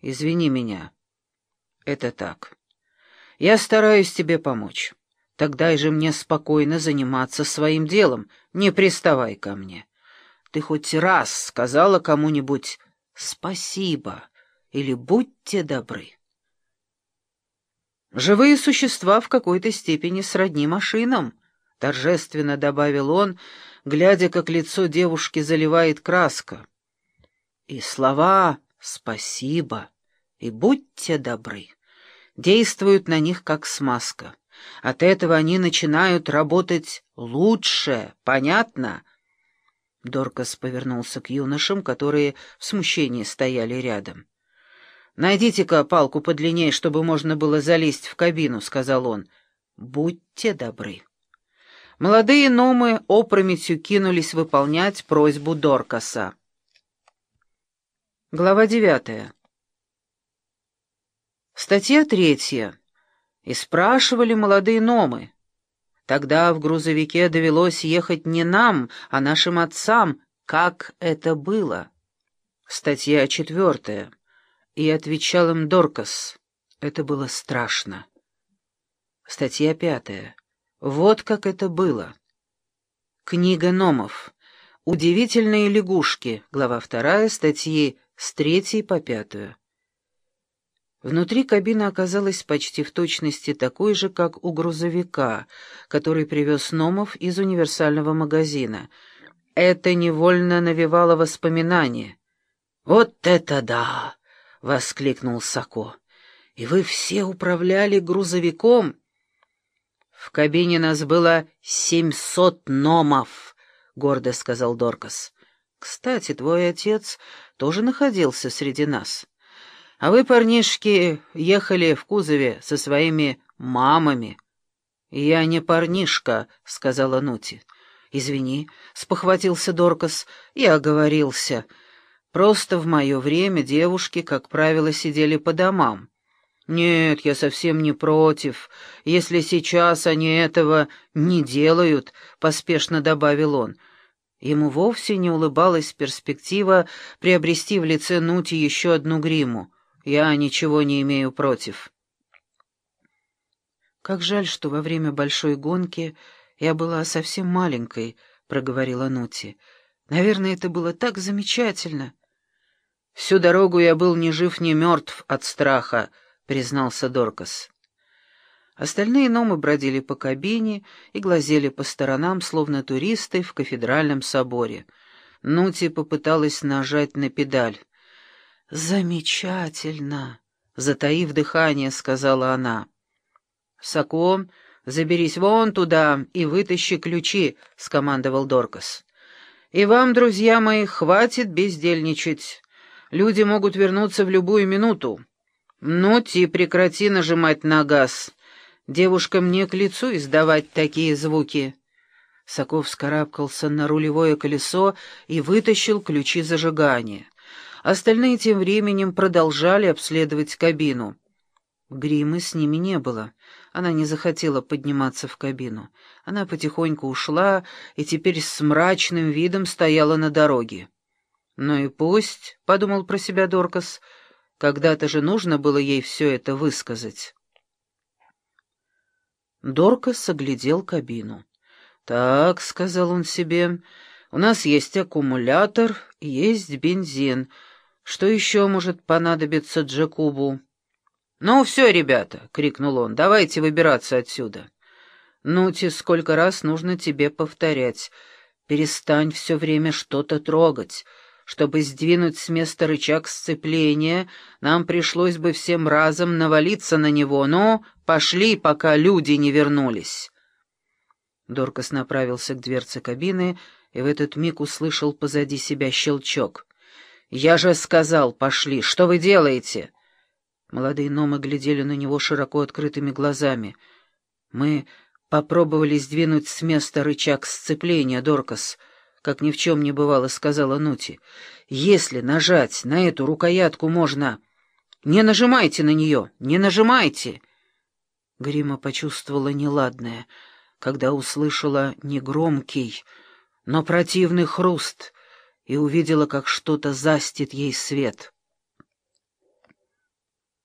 извини меня. Это так. Я стараюсь тебе помочь. Тогда же мне спокойно заниматься своим делом, не приставай ко мне. Ты хоть раз сказала кому-нибудь «спасибо» или «будьте добры». Живые существа в какой-то степени сродни машинам, — торжественно добавил он, глядя, как лицо девушки заливает краска. И слова «спасибо» и «будьте добры» действуют на них как смазка. От этого они начинают работать лучше, понятно? Доркас повернулся к юношам, которые в смущении стояли рядом. «Найдите-ка палку подлиннее, чтобы можно было залезть в кабину», — сказал он. «Будьте добры». Молодые номы опрометью кинулись выполнять просьбу Доркаса. Глава девятая. Статья третья. И спрашивали молодые номы. Тогда в грузовике довелось ехать не нам, а нашим отцам, как это было. Статья четвертая. И отвечал им Доркас. Это было страшно. Статья пятая. Вот как это было. Книга Номов. Удивительные лягушки. Глава вторая, статьи с третьей по пятую. Внутри кабина оказалась почти в точности такой же, как у грузовика, который привез Номов из универсального магазина. Это невольно навевало воспоминания. «Вот это да!» — воскликнул Сако. «И вы все управляли грузовиком?» «В кабине нас было семьсот номов», — гордо сказал Доркас. «Кстати, твой отец тоже находился среди нас. А вы, парнишки, ехали в кузове со своими мамами». «Я не парнишка», — сказала Нути. «Извини», — спохватился Доркас, — «я оговорился». Просто в мое время девушки, как правило, сидели по домам. Нет, я совсем не против, если сейчас они этого не делают, — поспешно добавил он. Ему вовсе не улыбалась перспектива приобрести в лице Нути еще одну гриму. Я ничего не имею против. «Как жаль, что во время большой гонки я была совсем маленькой», — проговорила Нути. «Наверное, это было так замечательно». «Всю дорогу я был ни жив, ни мертв от страха», — признался Доркас. Остальные номы бродили по кабине и глазели по сторонам, словно туристы в кафедральном соборе. Нути попыталась нажать на педаль. «Замечательно!» — затаив дыхание, сказала она. «Сако, заберись вон туда и вытащи ключи», — скомандовал Доркас. «И вам, друзья мои, хватит бездельничать». Люди могут вернуться в любую минуту. Ну, ти, прекрати нажимать на газ. Девушкам не к лицу издавать такие звуки. Соков скарабкался на рулевое колесо и вытащил ключи зажигания. Остальные тем временем продолжали обследовать кабину. Гримы с ними не было. Она не захотела подниматься в кабину. Она потихоньку ушла и теперь с мрачным видом стояла на дороге. «Ну и пусть», — подумал про себя Доркас, — «когда-то же нужно было ей все это высказать». Доркас оглядел кабину. «Так», — сказал он себе, — «у нас есть аккумулятор, есть бензин. Что еще может понадобиться Джекубу?» «Ну все, ребята», — крикнул он, — «давайте выбираться отсюда». «Нути, сколько раз нужно тебе повторять? Перестань все время что-то трогать». Чтобы сдвинуть с места рычаг сцепления, нам пришлось бы всем разом навалиться на него, но пошли, пока люди не вернулись. Доркас направился к дверце кабины и в этот миг услышал позади себя щелчок. «Я же сказал, пошли! Что вы делаете?» Молодые номы глядели на него широко открытыми глазами. «Мы попробовали сдвинуть с места рычаг сцепления, Доркас», как ни в чем не бывало, сказала Нути. «Если нажать на эту рукоятку можно...» «Не нажимайте на нее! Не нажимайте!» Грима почувствовала неладное, когда услышала негромкий, но противный хруст и увидела, как что-то застит ей свет.